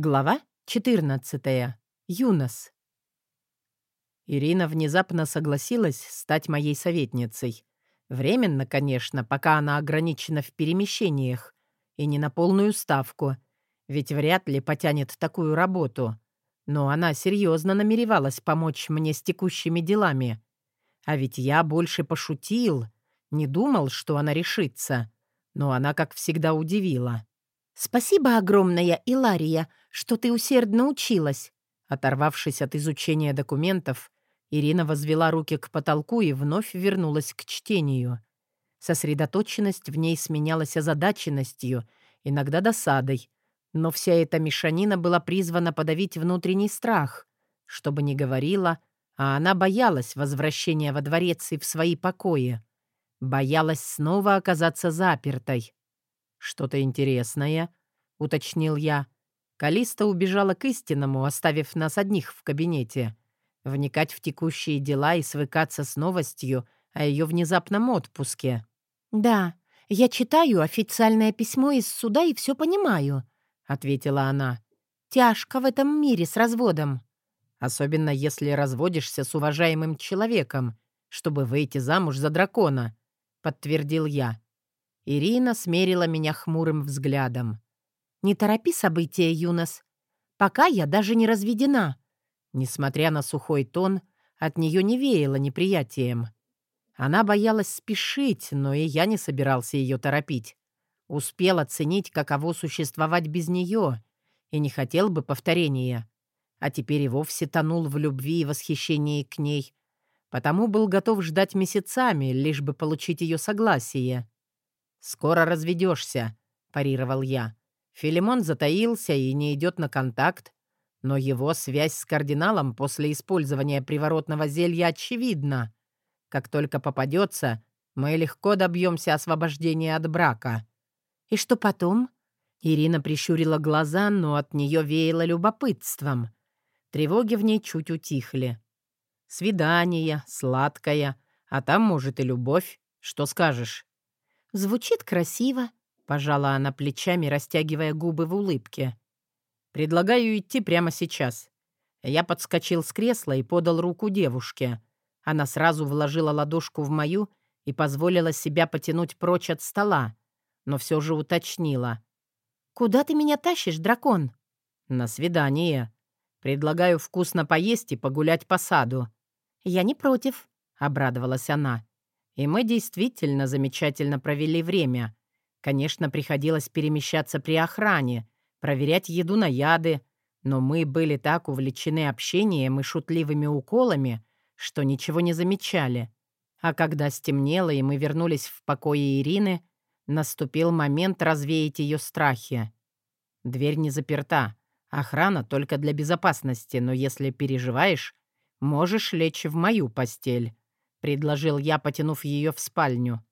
Глава 14. Юнос. Ирина внезапно согласилась стать моей советницей. Временно, конечно, пока она ограничена в перемещениях, и не на полную ставку, ведь вряд ли потянет такую работу. Но она серьезно намеревалась помочь мне с текущими делами. А ведь я больше пошутил, не думал, что она решится. Но она, как всегда, удивила. «Спасибо огромное, Илария, что ты усердно училась». Оторвавшись от изучения документов, Ирина возвела руки к потолку и вновь вернулась к чтению. Сосредоточенность в ней сменялась озадаченностью, иногда досадой, но вся эта мешанина была призвана подавить внутренний страх. Что бы ни говорила, а она боялась возвращения во дворец и в свои покои. Боялась снова оказаться запертой. «Что-то интересное», — уточнил я. Калиста убежала к истинному, оставив нас одних в кабинете. Вникать в текущие дела и свыкаться с новостью о ее внезапном отпуске. «Да, я читаю официальное письмо из суда и все понимаю», — ответила она. «Тяжко в этом мире с разводом». «Особенно если разводишься с уважаемым человеком, чтобы выйти замуж за дракона», — подтвердил я. Ирина смерила меня хмурым взглядом. «Не торопи события, Юнос. Пока я даже не разведена». Несмотря на сухой тон, от нее не веяло неприятием. Она боялась спешить, но и я не собирался ее торопить. Успел оценить, каково существовать без нее, и не хотел бы повторения. А теперь и вовсе тонул в любви и восхищении к ней, потому был готов ждать месяцами, лишь бы получить ее согласие. «Скоро разведешься», — парировал я. Филимон затаился и не идет на контакт, но его связь с кардиналом после использования приворотного зелья очевидна. Как только попадется, мы легко добьемся освобождения от брака. «И что потом?» Ирина прищурила глаза, но от нее веяло любопытством. Тревоги в ней чуть утихли. «Свидание, сладкое, а там, может, и любовь. Что скажешь?» «Звучит красиво», — пожала она плечами, растягивая губы в улыбке. «Предлагаю идти прямо сейчас». Я подскочил с кресла и подал руку девушке. Она сразу вложила ладошку в мою и позволила себя потянуть прочь от стола, но все же уточнила. «Куда ты меня тащишь, дракон?» «На свидание. Предлагаю вкусно поесть и погулять по саду». «Я не против», — обрадовалась она. И мы действительно замечательно провели время. Конечно, приходилось перемещаться при охране, проверять еду на яды, но мы были так увлечены общением и шутливыми уколами, что ничего не замечали. А когда стемнело и мы вернулись в покое Ирины, наступил момент развеять ее страхи. Дверь не заперта, охрана только для безопасности, но если переживаешь, можешь лечь в мою постель. — предложил я, потянув ее в спальню.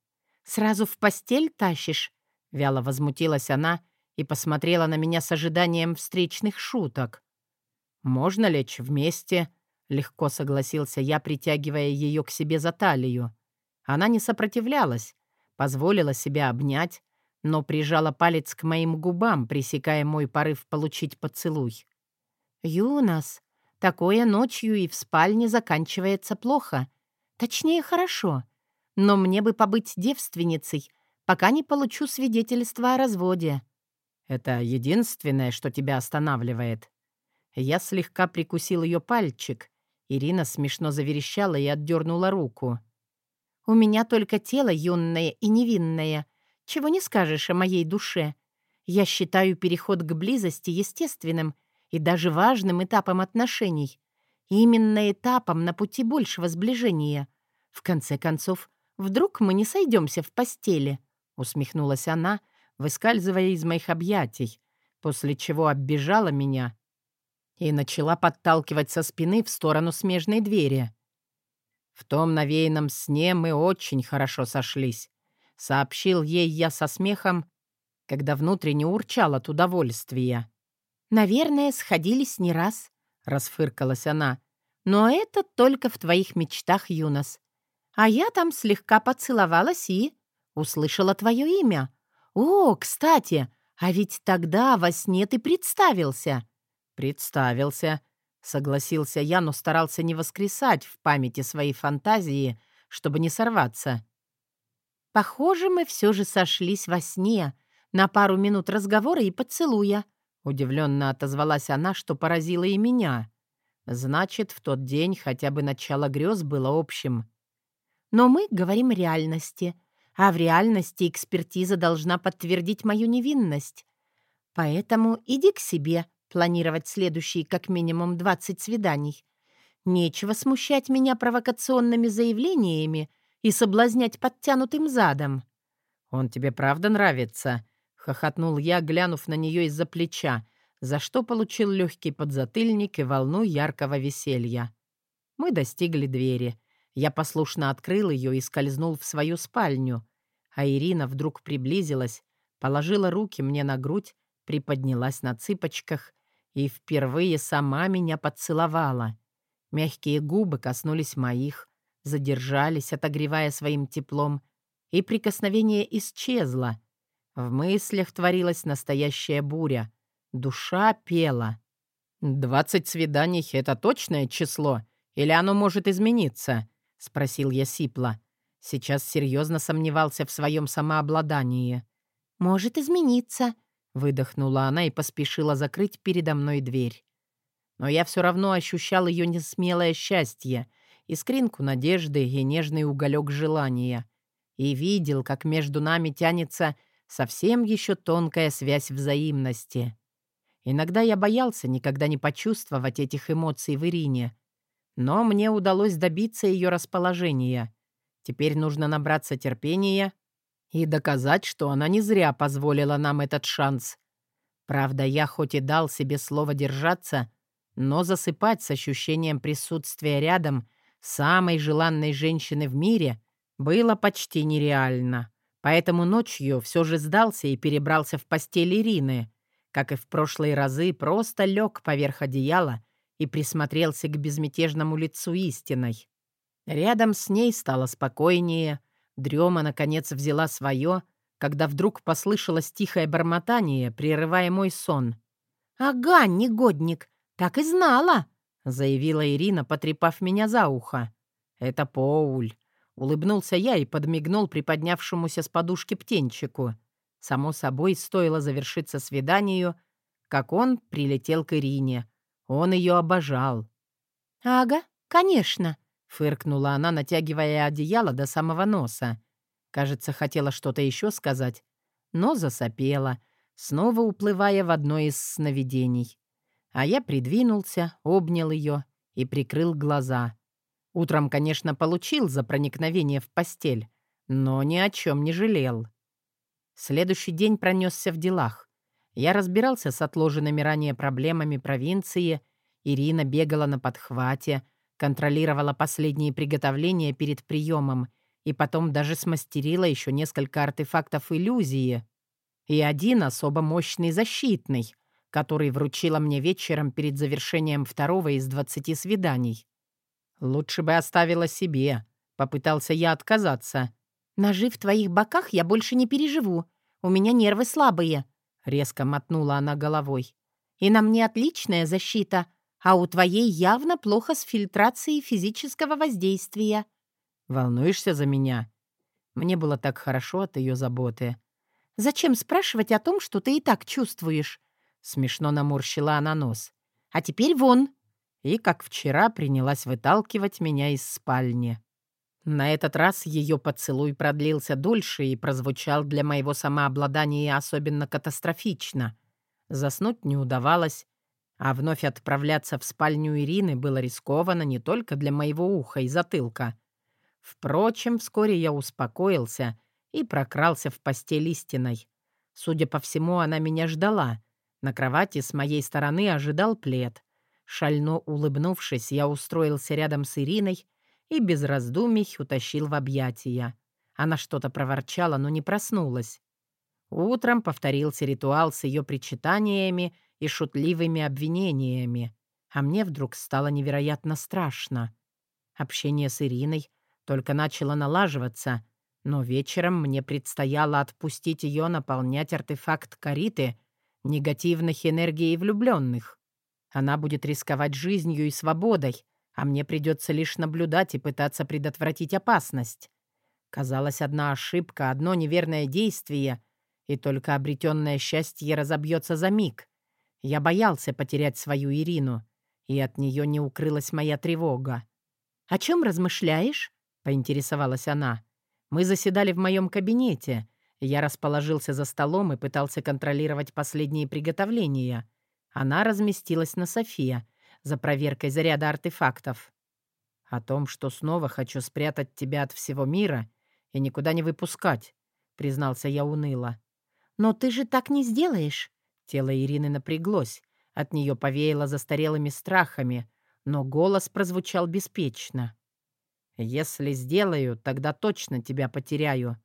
«Сразу в постель тащишь?» — вяло возмутилась она и посмотрела на меня с ожиданием встречных шуток. «Можно лечь вместе?» — легко согласился я, притягивая ее к себе за талию. Она не сопротивлялась, позволила себя обнять, но прижала палец к моим губам, пресекая мой порыв получить поцелуй. «Юнос, такое ночью и в спальне заканчивается плохо», Точнее, хорошо. Но мне бы побыть девственницей, пока не получу свидетельство о разводе. Это единственное, что тебя останавливает. Я слегка прикусил ее пальчик. Ирина смешно заверещала и отдернула руку. «У меня только тело юное и невинное. Чего не скажешь о моей душе. Я считаю переход к близости естественным и даже важным этапом отношений. Именно этапом на пути большего сближения. В конце концов, вдруг мы не сойдемся в постели?» — усмехнулась она, выскальзывая из моих объятий, после чего оббежала меня и начала подталкивать со спины в сторону смежной двери. В том навеянном сне мы очень хорошо сошлись, сообщил ей я со смехом, когда внутренне урчал от удовольствия. «Наверное, сходились не раз», расфыркалась она. «Но это только в твоих мечтах, Юнос. А я там слегка поцеловалась и... услышала твое имя. О, кстати, а ведь тогда во сне ты представился». «Представился», — согласился я, но старался не воскресать в памяти своей фантазии, чтобы не сорваться. «Похоже, мы все же сошлись во сне, на пару минут разговора и поцелуя», — удивленно отозвалась она, что поразило и меня. Значит, в тот день хотя бы начало грез было общим. «Но мы говорим реальности, а в реальности экспертиза должна подтвердить мою невинность. Поэтому иди к себе планировать следующие как минимум 20 свиданий. Нечего смущать меня провокационными заявлениями и соблазнять подтянутым задом. «Он тебе правда нравится?» — хохотнул я, глянув на нее из-за плеча, за что получил легкий подзатыльник и волну яркого веселья. Мы достигли двери. Я послушно открыл ее и скользнул в свою спальню. А Ирина вдруг приблизилась, положила руки мне на грудь, приподнялась на цыпочках и впервые сама меня поцеловала. Мягкие губы коснулись моих, задержались, отогревая своим теплом, и прикосновение исчезло. В мыслях творилась настоящая буря. Душа пела. «Двадцать свиданий — это точное число? Или оно может измениться?» — спросил я сипло. Сейчас серьезно сомневался в своем самообладании. «Может измениться», — выдохнула она и поспешила закрыть передо мной дверь. Но я все равно ощущал ее несмелое счастье, искринку надежды и нежный уголек желания. И видел, как между нами тянется совсем еще тонкая связь взаимности. Иногда я боялся никогда не почувствовать этих эмоций в Ирине. Но мне удалось добиться ее расположения. Теперь нужно набраться терпения и доказать, что она не зря позволила нам этот шанс. Правда, я хоть и дал себе слово держаться, но засыпать с ощущением присутствия рядом самой желанной женщины в мире, было почти нереально. Поэтому ночью все же сдался и перебрался в постель Ирины. Как и в прошлые разы, просто лег поверх одеяла и присмотрелся к безмятежному лицу истиной. Рядом с ней стало спокойнее, дрема, наконец, взяла свое, когда вдруг послышалось тихое бормотание, прерывая мой сон. «Ага, негодник, так и знала!» заявила Ирина, потрепав меня за ухо. «Это Поуль», — улыбнулся я и подмигнул приподнявшемуся с подушки птенчику. Само собой, стоило завершиться свиданию, как он прилетел к Ирине. Он ее обожал. «Ага, конечно», — фыркнула она, натягивая одеяло до самого носа. Кажется, хотела что-то еще сказать, но засопела, снова уплывая в одно из сновидений. А я придвинулся, обнял ее и прикрыл глаза. Утром, конечно, получил за проникновение в постель, но ни о чем не жалел. Следующий день пронесся в делах. Я разбирался с отложенными ранее проблемами провинции, Ирина бегала на подхвате, контролировала последние приготовления перед приемом и потом даже смастерила еще несколько артефактов иллюзии. И один особо мощный защитный — который вручила мне вечером перед завершением второго из двадцати свиданий. «Лучше бы оставила себе», — попытался я отказаться. «Ножи в твоих боках я больше не переживу. У меня нервы слабые», — резко мотнула она головой. «И на мне отличная защита, а у твоей явно плохо с фильтрацией физического воздействия». «Волнуешься за меня?» Мне было так хорошо от ее заботы. «Зачем спрашивать о том, что ты и так чувствуешь? Смешно наморщила она нос. «А теперь вон!» И, как вчера, принялась выталкивать меня из спальни. На этот раз ее поцелуй продлился дольше и прозвучал для моего самообладания особенно катастрофично. Заснуть не удавалось, а вновь отправляться в спальню Ирины было рискованно не только для моего уха и затылка. Впрочем, вскоре я успокоился и прокрался в постель истиной. Судя по всему, она меня ждала, на кровати с моей стороны ожидал плед. Шально улыбнувшись, я устроился рядом с Ириной и без раздумий утащил в объятия. Она что-то проворчала, но не проснулась. Утром повторился ритуал с ее причитаниями и шутливыми обвинениями, а мне вдруг стало невероятно страшно. Общение с Ириной только начало налаживаться, но вечером мне предстояло отпустить ее наполнять артефакт Кариты — негативных энергий влюбленных. Она будет рисковать жизнью и свободой, а мне придется лишь наблюдать и пытаться предотвратить опасность. Казалось, одна ошибка, одно неверное действие, и только обретенное счастье разобьется за миг. Я боялся потерять свою Ирину, и от нее не укрылась моя тревога. «О чем размышляешь?» — поинтересовалась она. «Мы заседали в моем кабинете. Я расположился за столом и пытался контролировать последние приготовления. Она разместилась на София за проверкой заряда артефактов. О том, что снова хочу спрятать тебя от всего мира и никуда не выпускать, признался я уныло. «Но ты же так не сделаешь!» Тело Ирины напряглось, от нее повеяло застарелыми страхами, но голос прозвучал беспечно. «Если сделаю, тогда точно тебя потеряю.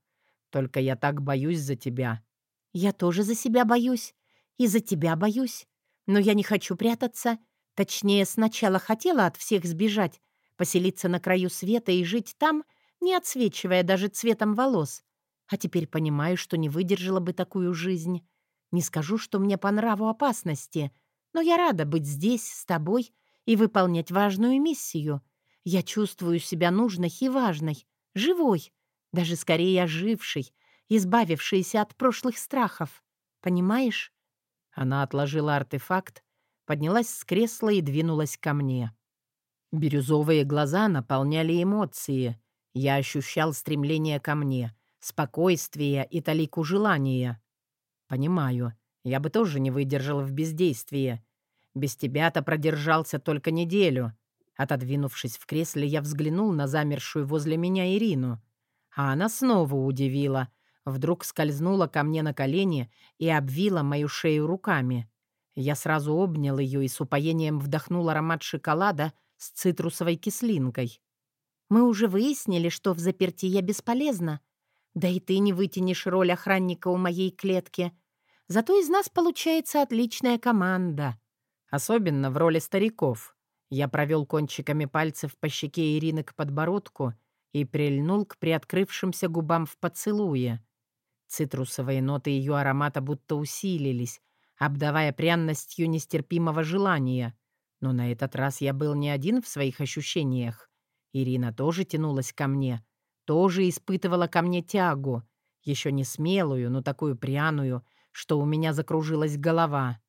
Только я так боюсь за тебя». «Я тоже за себя боюсь. И за тебя боюсь. Но я не хочу прятаться. Точнее, сначала хотела от всех сбежать, поселиться на краю света и жить там, не отсвечивая даже цветом волос. А теперь понимаю, что не выдержала бы такую жизнь. Не скажу, что мне по нраву опасности, но я рада быть здесь, с тобой, и выполнять важную миссию. Я чувствую себя нужной и важной, живой, даже скорее ожившей, избавившейся от прошлых страхов. Понимаешь? Она отложила артефакт, поднялась с кресла и двинулась ко мне. Бирюзовые глаза наполняли эмоции. Я ощущал стремление ко мне, спокойствие и талику желания. Понимаю, я бы тоже не выдержал в бездействии. Без тебя-то продержался только неделю. Отодвинувшись в кресле, я взглянул на замершую возле меня Ирину. А она снова удивила. Вдруг скользнула ко мне на колени и обвила мою шею руками. Я сразу обнял ее и с упоением вдохнул аромат шоколада с цитрусовой кислинкой. «Мы уже выяснили, что в заперти я бесполезна. Да и ты не вытянешь роль охранника у моей клетки. Зато из нас получается отличная команда». Особенно в роли стариков. Я провел кончиками пальцев по щеке Ирины к подбородку и прильнул к приоткрывшимся губам в поцелуе. Цитрусовые ноты ее аромата будто усилились, обдавая пряностью нестерпимого желания. Но на этот раз я был не один в своих ощущениях. Ирина тоже тянулась ко мне, тоже испытывала ко мне тягу, еще не смелую, но такую пряную, что у меня закружилась голова.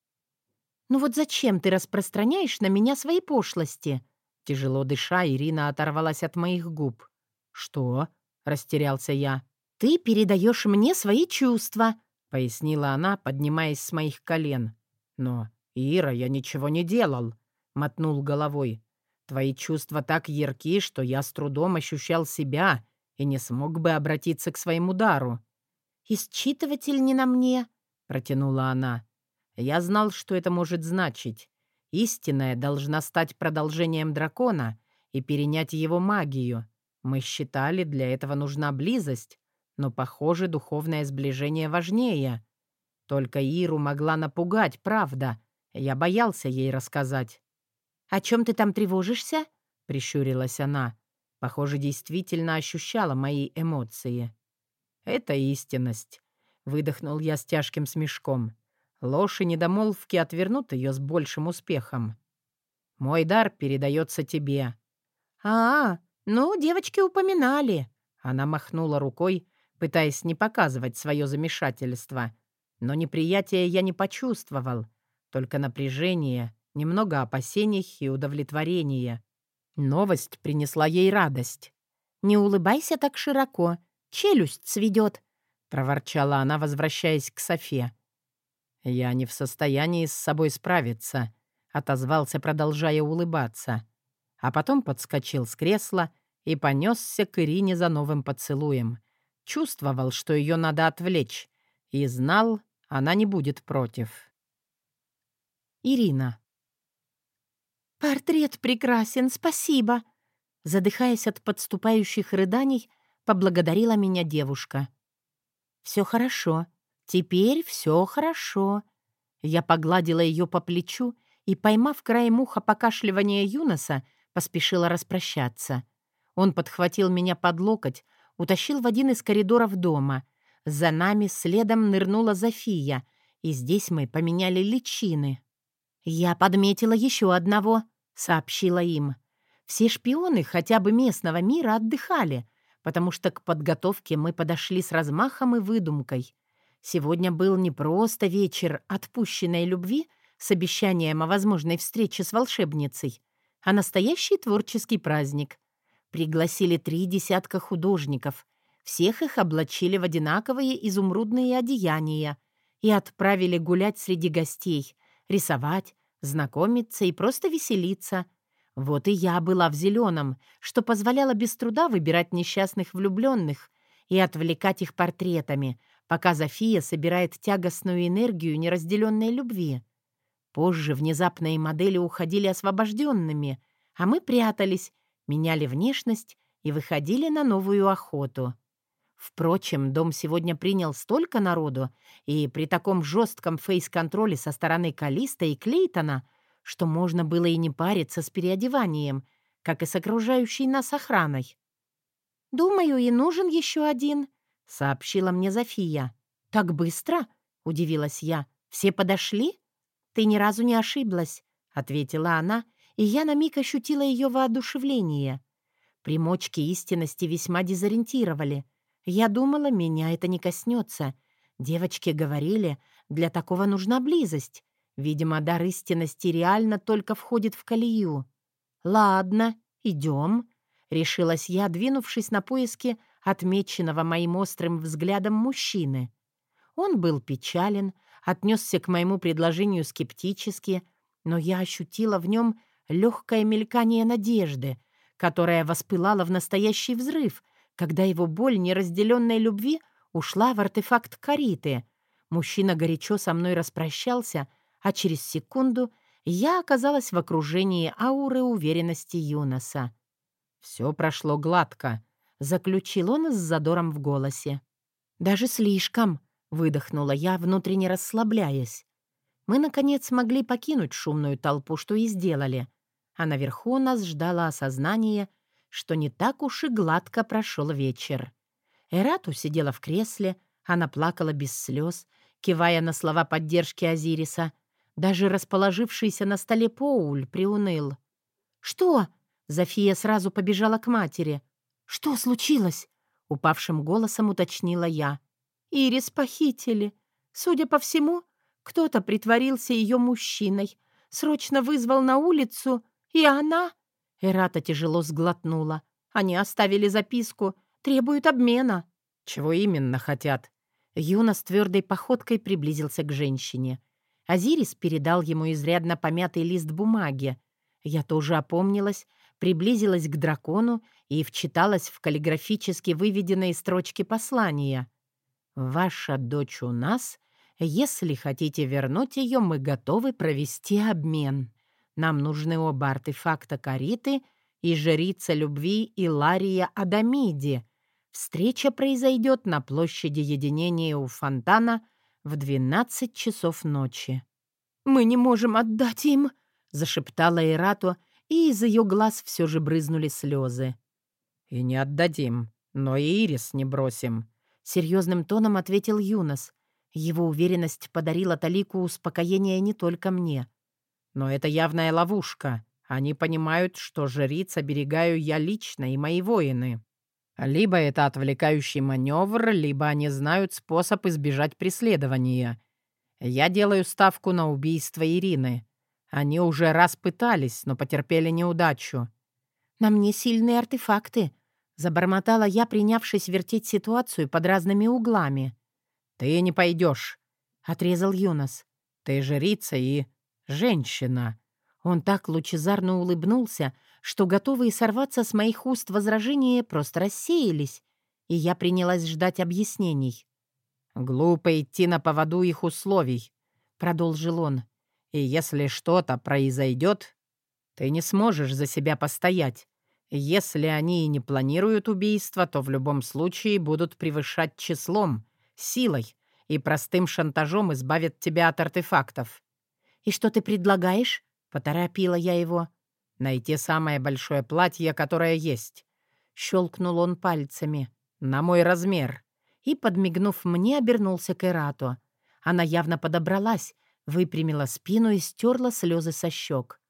«Ну вот зачем ты распространяешь на меня свои пошлости?» Тяжело дыша, Ирина оторвалась от моих губ. «Что?» — растерялся я. «Ты передаешь мне свои чувства», — пояснила она, поднимаясь с моих колен. «Но, Ира, я ничего не делал», — мотнул головой. «Твои чувства так ярки, что я с трудом ощущал себя и не смог бы обратиться к своему дару». «Исчитыватель не на мне», — протянула она. «Я знал, что это может значить. Истинная должна стать продолжением дракона и перенять его магию. Мы считали, для этого нужна близость, но, похоже, духовное сближение важнее. Только Иру могла напугать, правда. Я боялся ей рассказать. «О чем ты там тревожишься?» — прищурилась она. Похоже, действительно ощущала мои эмоции. «Это истинность», — выдохнул я с тяжким смешком. Ложь и недомолвки отвернут ее с большим успехом. «Мой дар передается тебе». «А, -а «Ну, девочки упоминали». Она махнула рукой, пытаясь не показывать свое замешательство. Но неприятия я не почувствовал, только напряжение, немного опасений и удовлетворения. Новость принесла ей радость. «Не улыбайся так широко, челюсть сведет», — проворчала она, возвращаясь к Софе. «Я не в состоянии с собой справиться», — отозвался, продолжая улыбаться а потом подскочил с кресла и понесся к Ирине за новым поцелуем. Чувствовал, что ее надо отвлечь, и знал, она не будет против. Ирина. «Портрет прекрасен, спасибо!» Задыхаясь от подступающих рыданий, поблагодарила меня девушка. «Все хорошо. Теперь все хорошо». Я погладила ее по плечу и, поймав краем уха покашливания Юноса, поспешила распрощаться. Он подхватил меня под локоть, утащил в один из коридоров дома. За нами следом нырнула Зофия, и здесь мы поменяли личины. «Я подметила еще одного», — сообщила им. Все шпионы хотя бы местного мира отдыхали, потому что к подготовке мы подошли с размахом и выдумкой. Сегодня был не просто вечер отпущенной любви с обещанием о возможной встрече с волшебницей, а настоящий творческий праздник. Пригласили три десятка художников. Всех их облачили в одинаковые изумрудные одеяния и отправили гулять среди гостей, рисовать, знакомиться и просто веселиться. Вот и я была в зеленом, что позволяло без труда выбирать несчастных влюбленных и отвлекать их портретами, пока Зофия собирает тягостную энергию неразделенной любви. Позже внезапные модели уходили освобожденными, а мы прятались, меняли внешность и выходили на новую охоту. Впрочем, дом сегодня принял столько народу, и при таком жестком фейс-контроле со стороны Калиста и Клейтона, что можно было и не париться с переодеванием, как и с окружающей нас охраной. «Думаю, и нужен еще один», — сообщила мне Зофия. «Так быстро?» — удивилась я. «Все подошли?» «Ты ни разу не ошиблась», — ответила она, и я на миг ощутила ее воодушевление. Примочки истинности весьма дезориентировали — я думала, меня это не коснется. Девочки говорили, для такого нужна близость. Видимо, дар истинности реально только входит в колею. «Ладно, идем», — решилась я, двинувшись на поиски отмеченного моим острым взглядом мужчины. Он был печален, отнесся к моему предложению скептически, но я ощутила в нем легкое мелькание надежды, которая воспылала в настоящий взрыв, когда его боль неразделенной любви ушла в артефакт Кариты. Мужчина горячо со мной распрощался, а через секунду я оказалась в окружении ауры уверенности Юноса. «Все прошло гладко», — заключил он с задором в голосе. «Даже слишком», — выдохнула я, внутренне расслабляясь. Мы, наконец, могли покинуть шумную толпу, что и сделали. А наверху нас ждало осознание — что не так уж и гладко прошел вечер. Эрату сидела в кресле, она плакала без слез, кивая на слова поддержки Азириса. Даже расположившийся на столе Поуль приуныл. «Что?» — Зофия сразу побежала к матери. «Что случилось?» — упавшим голосом уточнила я. «Ирис похитили. Судя по всему, кто-то притворился ее мужчиной, срочно вызвал на улицу, и она...» Эрата тяжело сглотнула. «Они оставили записку, требуют обмена». «Чего именно хотят?» Юна с твердой походкой приблизился к женщине. Азирис передал ему изрядно помятый лист бумаги. Я тоже опомнилась, приблизилась к дракону и вчиталась в каллиграфически выведенные строчки послания. «Ваша дочь у нас. Если хотите вернуть ее, мы готовы провести обмен». Нам нужны оба артефакта Кариты и жрица любви Илария Адамиди. Встреча произойдет на площади единения у фонтана в 12 часов ночи. «Мы не можем отдать им!» — зашептала Эрату, и из ее глаз все же брызнули слезы. «И не отдадим, но и Ирис не бросим», — серьезным тоном ответил Юнос. Его уверенность подарила Талику успокоение не только мне — но это явная ловушка. Они понимают, что жриц оберегаю я лично и мои воины. Либо это отвлекающий маневр, либо они знают способ избежать преследования. Я делаю ставку на убийство Ирины. Они уже раз пытались, но потерпели неудачу. «На мне сильные артефакты», — забормотала я, принявшись вертеть ситуацию под разными углами. «Ты не пойдешь», — отрезал Юнос. «Ты жрица и женщина». Он так лучезарно улыбнулся, что готовые сорваться с моих уст возражения просто рассеялись, и я принялась ждать объяснений. «Глупо идти на поводу их условий», — продолжил он. «И если что-то произойдет, ты не сможешь за себя постоять. Если они и не планируют убийство, то в любом случае будут превышать числом, силой и простым шантажом избавят тебя от артефактов. «И что ты предлагаешь?» — поторопила я его. «Найти самое большое платье, которое есть». Щелкнул он пальцами. «На мой размер». И, подмигнув мне, обернулся к Эрату. Она явно подобралась, выпрямила спину и стерла слезы со щек.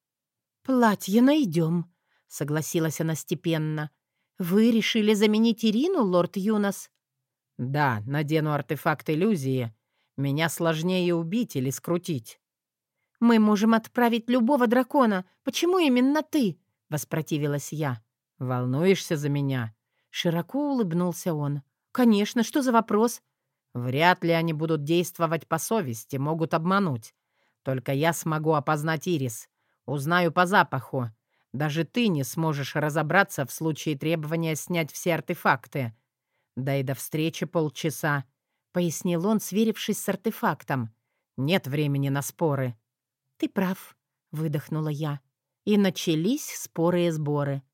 «Платье найдем», — согласилась она степенно. «Вы решили заменить Ирину, лорд Юнос?» «Да, надену артефакт иллюзии. Меня сложнее убить или скрутить». «Мы можем отправить любого дракона. Почему именно ты?» — воспротивилась я. «Волнуешься за меня?» Широко улыбнулся он. «Конечно, что за вопрос?» «Вряд ли они будут действовать по совести, могут обмануть. Только я смогу опознать Ирис. Узнаю по запаху. Даже ты не сможешь разобраться в случае требования снять все артефакты. Да и до встречи полчаса», — пояснил он, сверившись с артефактом. «Нет времени на споры». «Ты прав», — выдохнула я. И начались споры и сборы.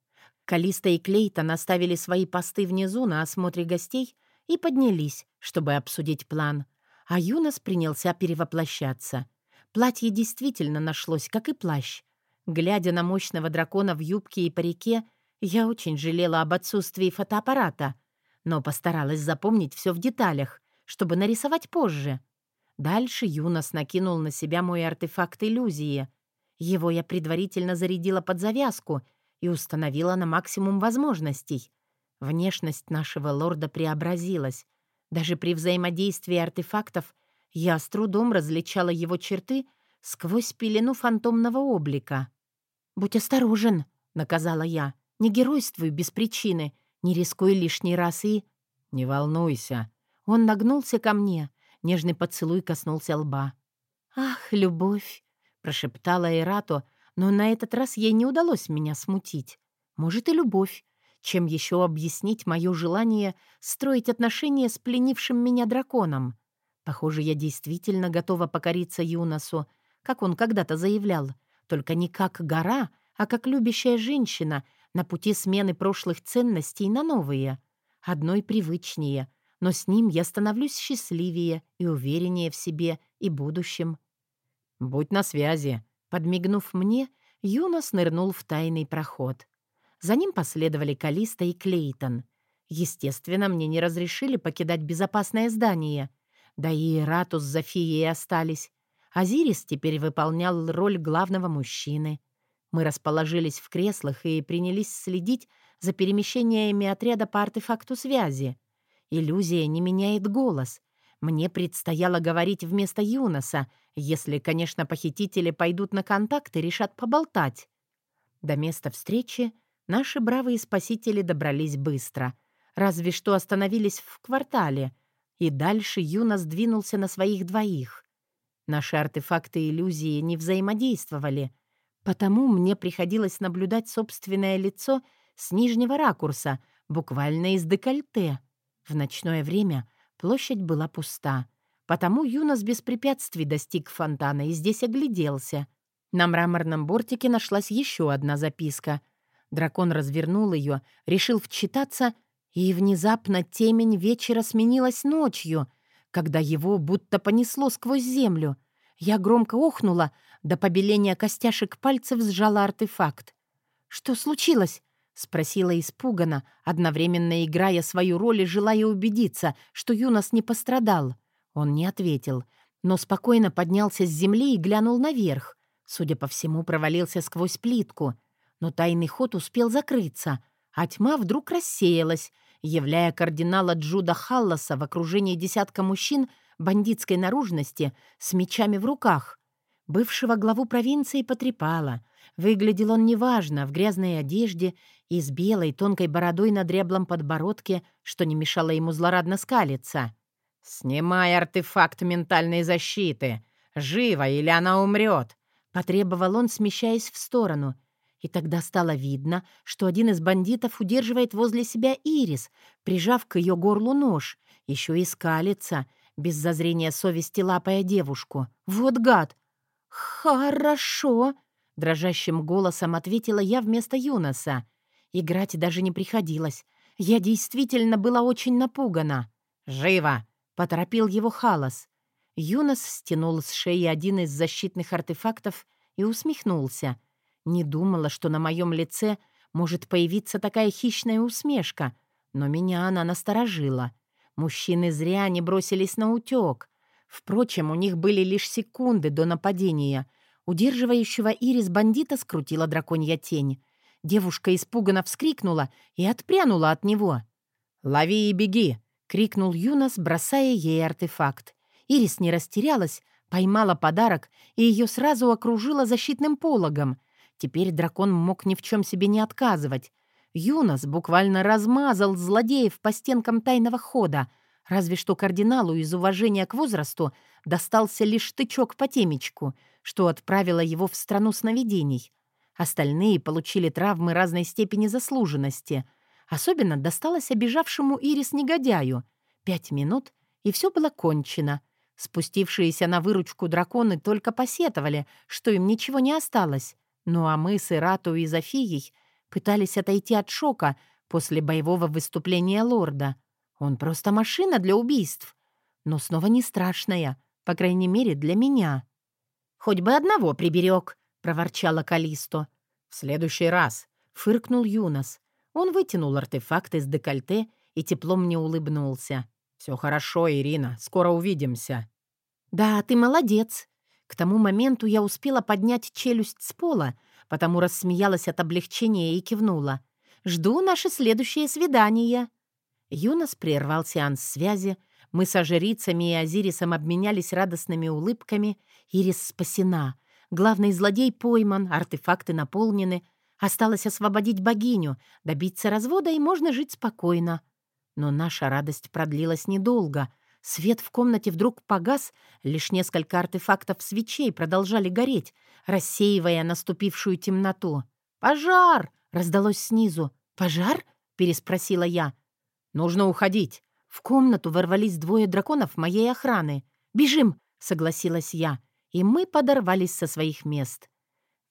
Калиста и Клейтон оставили свои посты внизу на осмотре гостей и поднялись, чтобы обсудить план. А Юнос принялся перевоплощаться. Платье действительно нашлось, как и плащ. Глядя на мощного дракона в юбке и парике, я очень жалела об отсутствии фотоаппарата, но постаралась запомнить все в деталях, чтобы нарисовать позже. Дальше Юнос накинул на себя мой артефакт иллюзии. Его я предварительно зарядила под завязку и установила на максимум возможностей. Внешность нашего лорда преобразилась. Даже при взаимодействии артефактов я с трудом различала его черты сквозь пелену фантомного облика. «Будь осторожен», — наказала я. «Не геройствуй без причины, не рискуй лишний раз и...» «Не волнуйся». Он нагнулся ко мне. Нежный поцелуй коснулся лба. «Ах, любовь!» — прошептала Эрато, но на этот раз ей не удалось меня смутить. Может, и любовь. Чем еще объяснить мое желание строить отношения с пленившим меня драконом? Похоже, я действительно готова покориться Юносу, как он когда-то заявлял — только не как гора, а как любящая женщина на пути смены прошлых ценностей на новые. Одной привычнее, но с ним я становлюсь счастливее и увереннее в себе и будущем. «Будь на связи», — подмигнув мне, Юнос нырнул в тайный проход. За ним последовали Калиста и Клейтон. Естественно, мне не разрешили покидать безопасное здание. Да и Ратус с Зофией остались. Азирис теперь выполнял роль главного мужчины. Мы расположились в креслах и принялись следить за перемещениями отряда по артефакту связи. Иллюзия не меняет голос. Мне предстояло говорить вместо Юноса, если, конечно, похитители пойдут на контакт и решат поболтать. До места встречи наши бравые спасители добрались быстро. Разве что остановились в квартале. И дальше Юнос двинулся на своих двоих. Наши артефакты иллюзии не взаимодействовали, потому мне приходилось наблюдать собственное лицо с нижнего ракурса, буквально из декольте. В ночное время площадь была пуста, потому Юнос без препятствий достиг фонтана и здесь огляделся. На мраморном бортике нашлась еще одна записка. Дракон развернул ее, решил вчитаться, и внезапно темень вечера сменилась ночью — когда его будто понесло сквозь землю. Я громко охнула, до побеления костяшек пальцев сжала артефакт. «Что случилось?» — спросила испуганно, одновременно играя свою роль и желая убедиться, что Юнос не пострадал. Он не ответил, но спокойно поднялся с земли и глянул наверх. Судя по всему, провалился сквозь плитку. Но тайный ход успел закрыться, а тьма вдруг рассеялась, являя кардинала Джуда Халласа в окружении десятка мужчин бандитской наружности с мечами в руках. Бывшего главу провинции потрепало. Выглядел он неважно, в грязной одежде и с белой тонкой бородой на дряблом подбородке, что не мешало ему злорадно скалиться. «Снимай артефакт ментальной защиты! Живо, или она умрет!» — потребовал он, смещаясь в сторону — и тогда стало видно, что один из бандитов удерживает возле себя Ирис, прижав к ее горлу нож, еще и скалится, без зазрения совести лапая девушку. Вот гад! «Хорошо!» — дрожащим голосом ответила я вместо Юноса. Играть даже не приходилось. Я действительно была очень напугана. «Живо!» — поторопил его Халас. Юнос стянул с шеи один из защитных артефактов и усмехнулся — не думала, что на моем лице может появиться такая хищная усмешка, но меня она насторожила. Мужчины зря не бросились на утек. Впрочем, у них были лишь секунды до нападения. Удерживающего Ирис бандита скрутила драконья тень. Девушка испуганно вскрикнула и отпрянула от него. «Лови и беги!» — крикнул Юнос, бросая ей артефакт. Ирис не растерялась, поймала подарок и ее сразу окружила защитным пологом. Теперь дракон мог ни в чем себе не отказывать. Юнос буквально размазал злодеев по стенкам тайного хода, разве что кардиналу из уважения к возрасту достался лишь тычок по темечку, что отправило его в страну сновидений. Остальные получили травмы разной степени заслуженности. Особенно досталось обижавшему Ирис негодяю. Пять минут, и все было кончено. Спустившиеся на выручку драконы только посетовали, что им ничего не осталось. Ну а мы с Ирату и Зофией пытались отойти от шока после боевого выступления лорда. Он просто машина для убийств. Но снова не страшная, по крайней мере, для меня. «Хоть бы одного приберег», — проворчала Калисто. «В следующий раз», — фыркнул Юнос. Он вытянул артефакт из декольте и тепло мне улыбнулся. «Все хорошо, Ирина, скоро увидимся». «Да, ты молодец». К тому моменту я успела поднять челюсть с пола, потому рассмеялась от облегчения и кивнула. «Жду наше следующее свидание». Юнос прервал сеанс связи, мы со жрицами и Азирисом обменялись радостными улыбками. Ирис спасена. Главный злодей пойман, артефакты наполнены. Осталось освободить богиню, добиться развода, и можно жить спокойно. Но наша радость продлилась недолго. Свет в комнате вдруг погас, лишь несколько артефактов свечей продолжали гореть, рассеивая наступившую темноту. «Пожар!» — раздалось снизу. «Пожар?» — переспросила я. «Нужно уходить». В комнату ворвались двое драконов моей охраны. «Бежим!» — согласилась я. И мы подорвались со своих мест.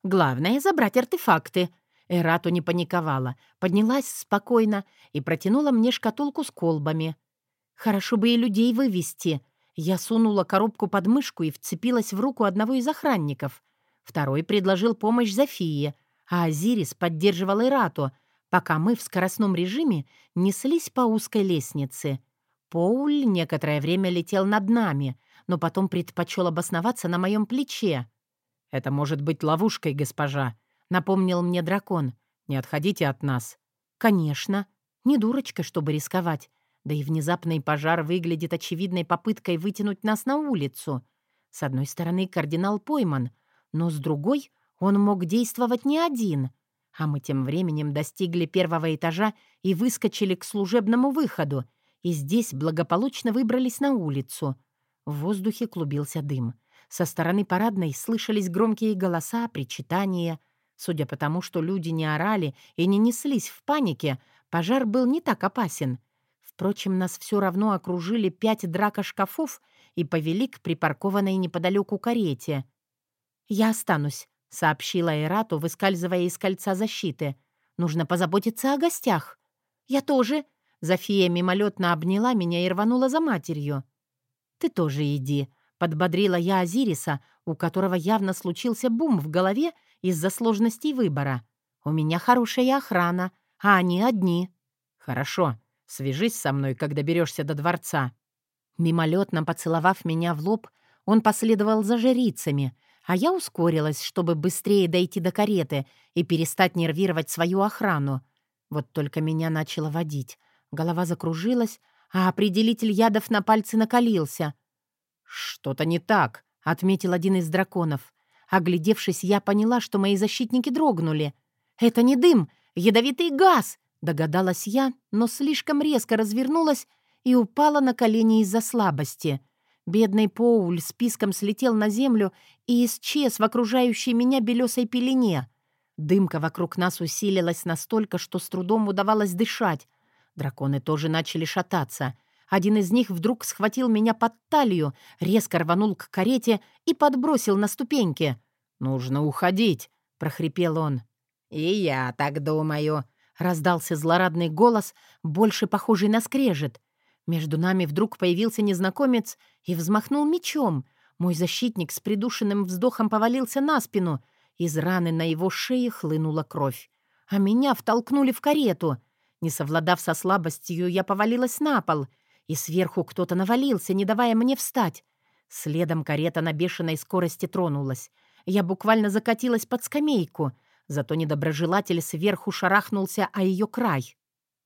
«Главное — забрать артефакты», Эрату не паниковала, поднялась спокойно и протянула мне шкатулку с колбами. «Хорошо бы и людей вывести». Я сунула коробку под мышку и вцепилась в руку одного из охранников. Второй предложил помощь Зофии, а Азирис поддерживал Эрату, пока мы в скоростном режиме неслись по узкой лестнице. Поуль некоторое время летел над нами, но потом предпочел обосноваться на моем плече. «Это может быть ловушкой, госпожа», — напомнил мне дракон. «Не отходите от нас». «Конечно. Не дурочка, чтобы рисковать. Да и внезапный пожар выглядит очевидной попыткой вытянуть нас на улицу. С одной стороны, кардинал пойман, но с другой он мог действовать не один. А мы тем временем достигли первого этажа и выскочили к служебному выходу, и здесь благополучно выбрались на улицу. В воздухе клубился дым. Со стороны парадной слышались громкие голоса, причитания — Судя по тому, что люди не орали и не неслись в панике, пожар был не так опасен. Впрочем, нас все равно окружили пять дракошкафов и повели к припаркованной неподалеку карете. «Я останусь», — сообщила Эрату, выскальзывая из кольца защиты. «Нужно позаботиться о гостях». «Я тоже». Зофия мимолетно обняла меня и рванула за матерью. «Ты тоже иди», — подбодрила я Азириса, у которого явно случился бум в голове из-за сложностей выбора. У меня хорошая охрана, а они одни. Хорошо, свяжись со мной, когда доберешься до дворца. Мимолетно поцеловав меня в лоб, он последовал за жрицами, а я ускорилась, чтобы быстрее дойти до кареты и перестать нервировать свою охрану. Вот только меня начало водить. Голова закружилась, а определитель ядов на пальце накалился. «Что-то не так», — отметил один из драконов. Оглядевшись, я поняла, что мои защитники дрогнули. «Это не дым, ядовитый газ!» — догадалась я, но слишком резко развернулась и упала на колени из-за слабости. Бедный Поуль списком слетел на землю и исчез в окружающей меня белесой пелене. Дымка вокруг нас усилилась настолько, что с трудом удавалось дышать. Драконы тоже начали шататься — один из них вдруг схватил меня под талию, резко рванул к карете и подбросил на ступеньки. «Нужно уходить», — прохрипел он. «И я так думаю», — раздался злорадный голос, больше похожий на скрежет. Между нами вдруг появился незнакомец и взмахнул мечом. Мой защитник с придушенным вздохом повалился на спину. Из раны на его шее хлынула кровь. А меня втолкнули в карету. Не совладав со слабостью, я повалилась на пол — и сверху кто-то навалился, не давая мне встать. Следом карета на бешеной скорости тронулась. Я буквально закатилась под скамейку, зато недоброжелатель сверху шарахнулся о ее край.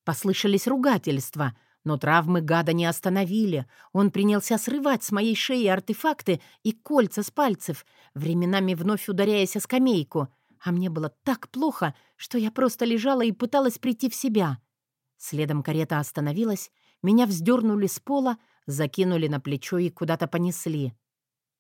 Послышались ругательства, но травмы гада не остановили. Он принялся срывать с моей шеи артефакты и кольца с пальцев, временами вновь ударяясь о скамейку. А мне было так плохо, что я просто лежала и пыталась прийти в себя. Следом карета остановилась, меня вздернули с пола, закинули на плечо и куда-то понесли.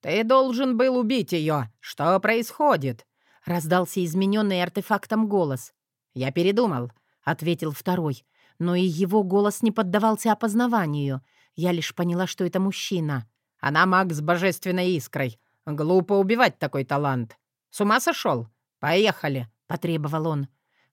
«Ты должен был убить ее! Что происходит?» — раздался измененный артефактом голос. «Я передумал», — ответил второй. Но и его голос не поддавался опознаванию. Я лишь поняла, что это мужчина. «Она маг с божественной искрой. Глупо убивать такой талант. С ума сошел? Поехали!» — потребовал он.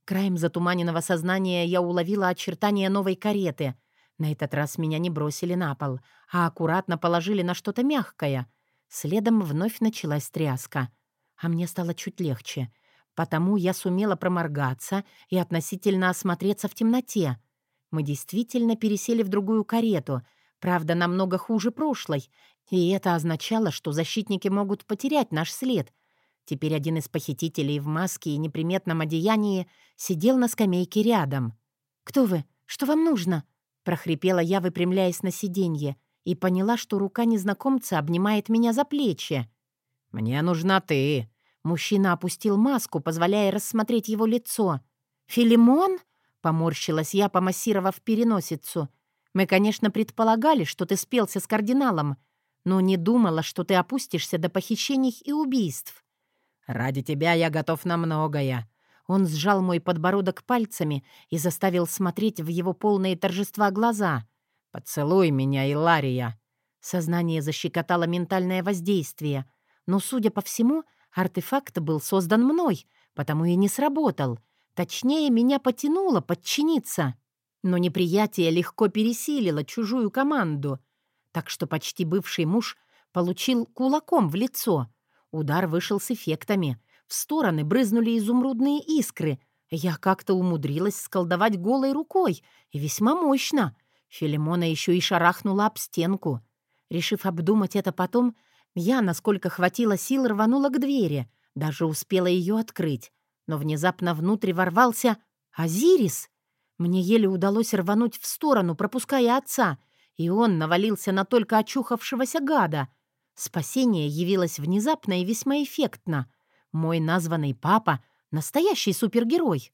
Краем затуманенного сознания я уловила очертания новой кареты. На этот раз меня не бросили на пол, а аккуратно положили на что-то мягкое. Следом вновь началась тряска. А мне стало чуть легче. Потому я сумела проморгаться и относительно осмотреться в темноте. Мы действительно пересели в другую карету, правда, намного хуже прошлой, и это означало, что защитники могут потерять наш след. Теперь один из похитителей в маске и неприметном одеянии сидел на скамейке рядом. «Кто вы? Что вам нужно?» — прохрипела я, выпрямляясь на сиденье, и поняла, что рука незнакомца обнимает меня за плечи. «Мне нужна ты», Мужчина опустил маску, позволяя рассмотреть его лицо. «Филимон?» — поморщилась я, помассировав переносицу. «Мы, конечно, предполагали, что ты спелся с кардиналом, но не думала, что ты опустишься до похищений и убийств». «Ради тебя я готов на многое». Он сжал мой подбородок пальцами и заставил смотреть в его полные торжества глаза. «Поцелуй меня, Илария!» Сознание защекотало ментальное воздействие, но, судя по всему, — Артефакт был создан мной, потому и не сработал. Точнее, меня потянуло подчиниться. Но неприятие легко пересилило чужую команду. Так что почти бывший муж получил кулаком в лицо. Удар вышел с эффектами. В стороны брызнули изумрудные искры. Я как-то умудрилась сколдовать голой рукой, и весьма мощно. Филимона еще и шарахнула об стенку. Решив обдумать это потом, я, насколько хватило сил, рванула к двери, даже успела ее открыть. Но внезапно внутрь ворвался Азирис. Мне еле удалось рвануть в сторону, пропуская отца, и он навалился на только очухавшегося гада. Спасение явилось внезапно и весьма эффектно. Мой названный папа — настоящий супергерой.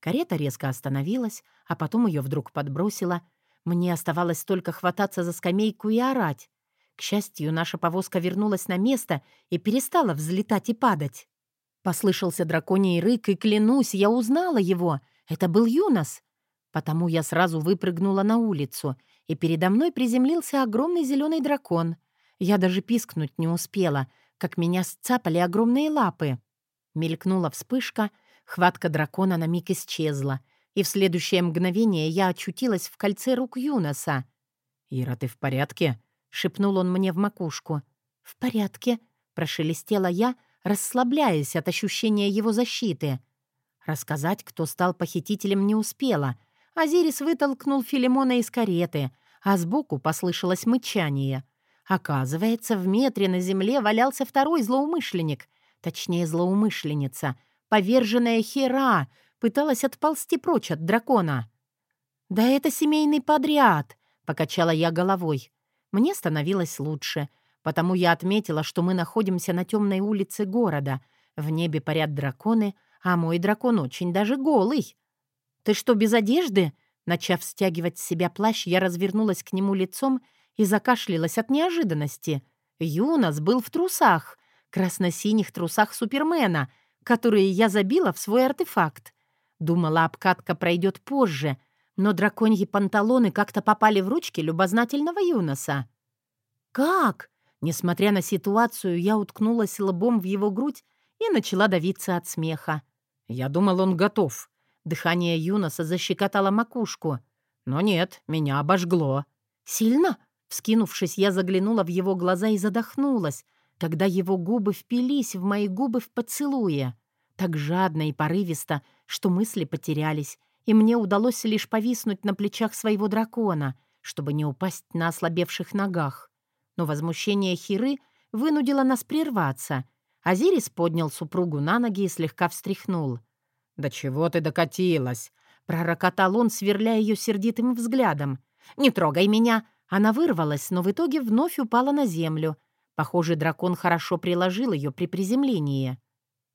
Карета резко остановилась, а потом ее вдруг подбросила. Мне оставалось только хвататься за скамейку и орать. К счастью, наша повозка вернулась на место и перестала взлетать и падать. Послышался драконий рык, и, клянусь, я узнала его. Это был Юнос. Потому я сразу выпрыгнула на улицу, и передо мной приземлился огромный зеленый дракон. Я даже пискнуть не успела, как меня сцапали огромные лапы. Мелькнула вспышка, хватка дракона на миг исчезла, и в следующее мгновение я очутилась в кольце рук Юноса. «Ира, ты в порядке?» — шепнул он мне в макушку. «В порядке», — прошелестела я, расслабляясь от ощущения его защиты. Рассказать, кто стал похитителем, не успела. Азирис вытолкнул Филимона из кареты, а сбоку послышалось мычание. Оказывается, в метре на земле валялся второй злоумышленник, точнее, злоумышленница. Поверженная Хера пыталась отползти прочь от дракона. «Да это семейный подряд», — покачала я головой. Мне становилось лучше, потому я отметила, что мы находимся на темной улице города. В небе парят драконы, а мой дракон очень даже голый. «Ты что, без одежды?» Начав стягивать с себя плащ, я развернулась к нему лицом и закашлялась от неожиданности. Юнос был в трусах, красно-синих трусах Супермена, которые я забила в свой артефакт. Думала, обкатка пройдет позже — но драконьи панталоны как-то попали в ручки любознательного Юноса. «Как?» Несмотря на ситуацию, я уткнулась лбом в его грудь и начала давиться от смеха. Я думал, он готов. Дыхание Юноса защекотало макушку. Но нет, меня обожгло. «Сильно?» Вскинувшись, я заглянула в его глаза и задохнулась, когда его губы впились в мои губы в поцелуе. Так жадно и порывисто, что мысли потерялись, и мне удалось лишь повиснуть на плечах своего дракона, чтобы не упасть на ослабевших ногах. Но возмущение Хиры вынудило нас прерваться. Азирис поднял супругу на ноги и слегка встряхнул. «Да чего ты докатилась?» — пророкотал он, сверляя ее сердитым взглядом. «Не трогай меня!» Она вырвалась, но в итоге вновь упала на землю. Похоже, дракон хорошо приложил ее при приземлении.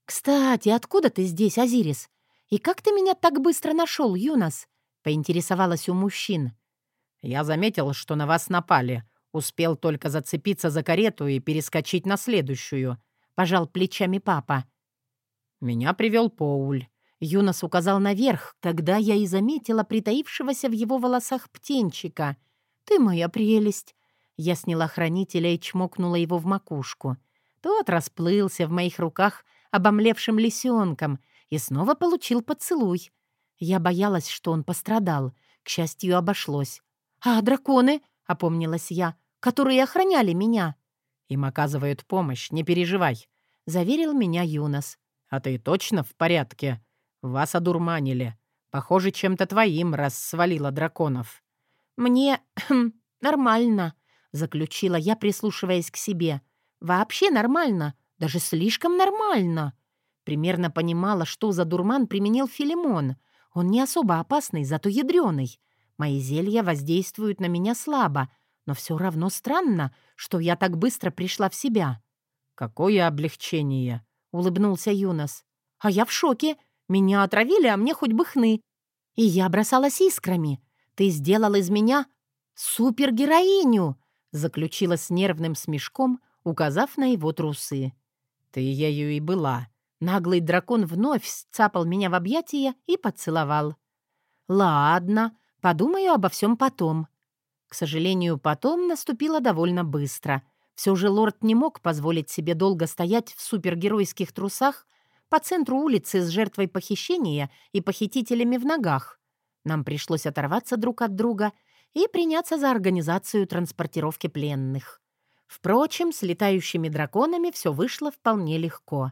«Кстати, откуда ты здесь, Азирис? И как ты меня так быстро нашел, Юнос?» — поинтересовалась у мужчин. «Я заметил, что на вас напали. Успел только зацепиться за карету и перескочить на следующую», — пожал плечами папа. «Меня привел Поуль». Юнос указал наверх, когда я и заметила притаившегося в его волосах птенчика. «Ты моя прелесть!» Я сняла хранителя и чмокнула его в макушку. Тот расплылся в моих руках обомлевшим лисенком и снова получил поцелуй. Я боялась, что он пострадал. К счастью, обошлось. «А драконы?» — опомнилась я. «Которые охраняли меня». «Им оказывают помощь, не переживай», — заверил меня Юнос. «А ты точно в порядке? Вас одурманили. Похоже, чем-то твоим раз свалило драконов». «Мне... Нормально», — заключила я, прислушиваясь к себе. «Вообще нормально. Даже слишком нормально». Примерно понимала, что за дурман применил Филимон. Он не особо опасный, зато ядреный. Мои зелья воздействуют на меня слабо, но все равно странно, что я так быстро пришла в себя. «Какое облегчение!» — улыбнулся Юнос. «А я в шоке. Меня отравили, а мне хоть бы хны. И я бросалась искрами. Ты сделал из меня супергероиню!» — заключила с нервным смешком, указав на его трусы. «Ты ею и была». Наглый дракон вновь сцапал меня в объятия и поцеловал. «Ладно, подумаю обо всем потом». К сожалению, потом наступило довольно быстро. Все же лорд не мог позволить себе долго стоять в супергеройских трусах по центру улицы с жертвой похищения и похитителями в ногах. Нам пришлось оторваться друг от друга и приняться за организацию транспортировки пленных. Впрочем, с летающими драконами все вышло вполне легко.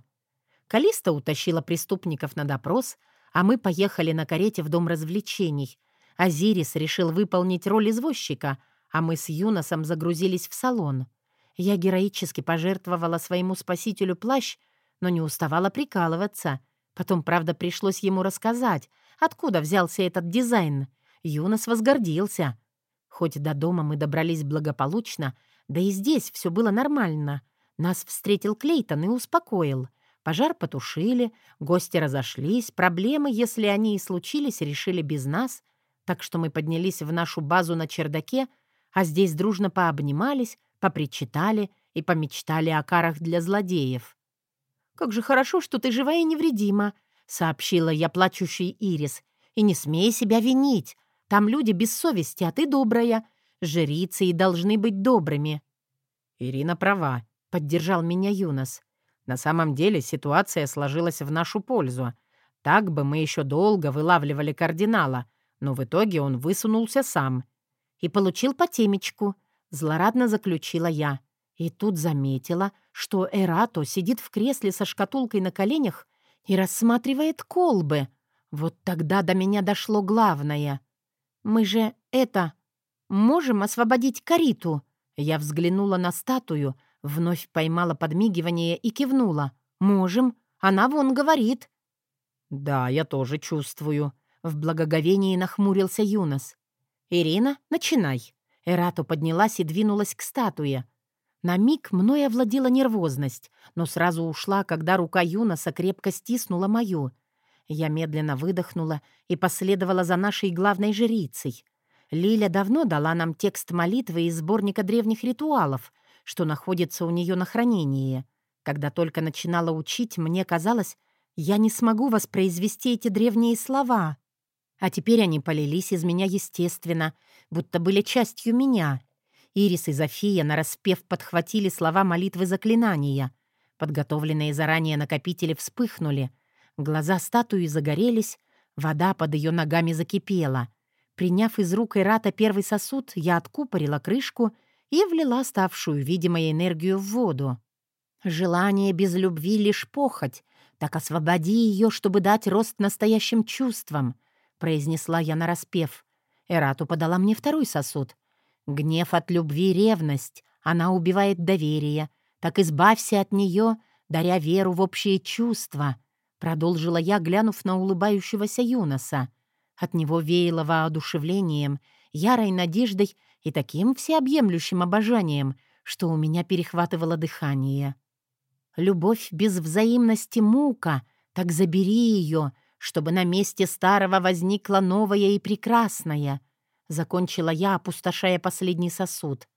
Калиста утащила преступников на допрос, а мы поехали на карете в дом развлечений. Азирис решил выполнить роль извозчика, а мы с Юносом загрузились в салон. Я героически пожертвовала своему спасителю плащ, но не уставала прикалываться. Потом, правда, пришлось ему рассказать, откуда взялся этот дизайн. Юнос возгордился. Хоть до дома мы добрались благополучно, да и здесь все было нормально. Нас встретил Клейтон и успокоил. Пожар потушили, гости разошлись, проблемы, если они и случились, решили без нас, так что мы поднялись в нашу базу на чердаке, а здесь дружно пообнимались, попричитали и помечтали о карах для злодеев. «Как же хорошо, что ты жива и невредима», — сообщила я плачущей Ирис. «И не смей себя винить. Там люди без совести, а ты добрая. Жрицы и должны быть добрыми». «Ирина права», — поддержал меня Юнос. «На самом деле ситуация сложилась в нашу пользу. Так бы мы еще долго вылавливали кардинала, но в итоге он высунулся сам». «И получил по темечку», — злорадно заключила я. И тут заметила, что Эрато сидит в кресле со шкатулкой на коленях и рассматривает колбы. Вот тогда до меня дошло главное. «Мы же это...» «Можем освободить Кариту?» Я взглянула на статую, вновь поймала подмигивание и кивнула. «Можем. Она вон говорит». «Да, я тоже чувствую», — в благоговении нахмурился Юнос. «Ирина, начинай». Эрату поднялась и двинулась к статуе. На миг мной овладела нервозность, но сразу ушла, когда рука Юноса крепко стиснула мою. Я медленно выдохнула и последовала за нашей главной жрицей. Лиля давно дала нам текст молитвы из сборника древних ритуалов, что находится у нее на хранении. Когда только начинала учить, мне казалось, я не смогу воспроизвести эти древние слова. А теперь они полились из меня естественно, будто были частью меня. Ирис и Зофия нараспев подхватили слова молитвы заклинания. Подготовленные заранее накопители вспыхнули. Глаза статуи загорелись, вода под ее ногами закипела — Приняв из рук Ирата первый сосуд, я откупорила крышку и влила ставшую видимой энергию в воду. «Желание без любви — лишь похоть. Так освободи ее, чтобы дать рост настоящим чувствам», — произнесла я нараспев. Эрату подала мне второй сосуд. «Гнев от любви — ревность, Она убивает доверие. Так избавься от нее, даря веру в общие чувства», — продолжила я, глянув на улыбающегося Юноса. От него веяло воодушевлением, ярой надеждой и таким всеобъемлющим обожанием, что у меня перехватывало дыхание. «Любовь без взаимности — мука, так забери ее, чтобы на месте старого возникло новое и прекрасное», — закончила я, опустошая последний сосуд.